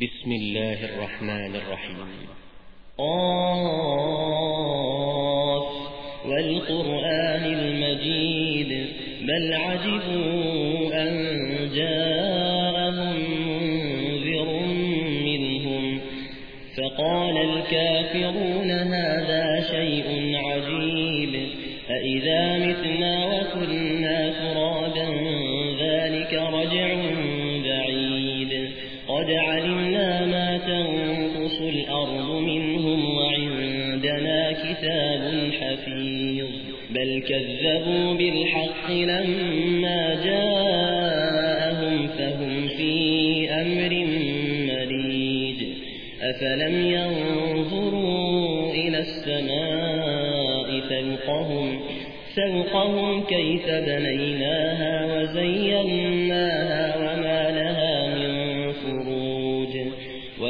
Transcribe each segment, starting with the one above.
بسم الله الرحمن الرحيم. قاف والقرآن المجيد بل عجبوا أن جاءهم منذر منهم فقال الكافرون هذا شيء عجيب أئذا متنا وكنا ترابا ذلك رجع قد علمنا ما تنقص الأرض منهم وعندنا كتاب حفيظ. بل كذبوا بالحق لما جاءهم فهم في أمر مريج. أفلم ينظروا إلى السماء فوقهم فوقهم كيف بنيناها وزيناها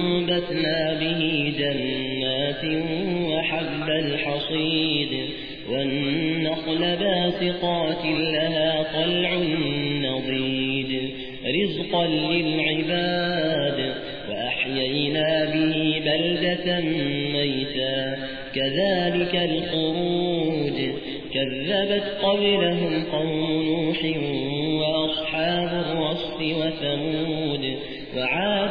فأنبتنا به جنات وحب الحصيد والنخل باسقات لها طلع نضيد رزقا للعباد. وأحيينا به بلدة ميتا كذلك الخروج. كذبت قبلهم قوم نوح وأصحاب الرس وثمود وعاد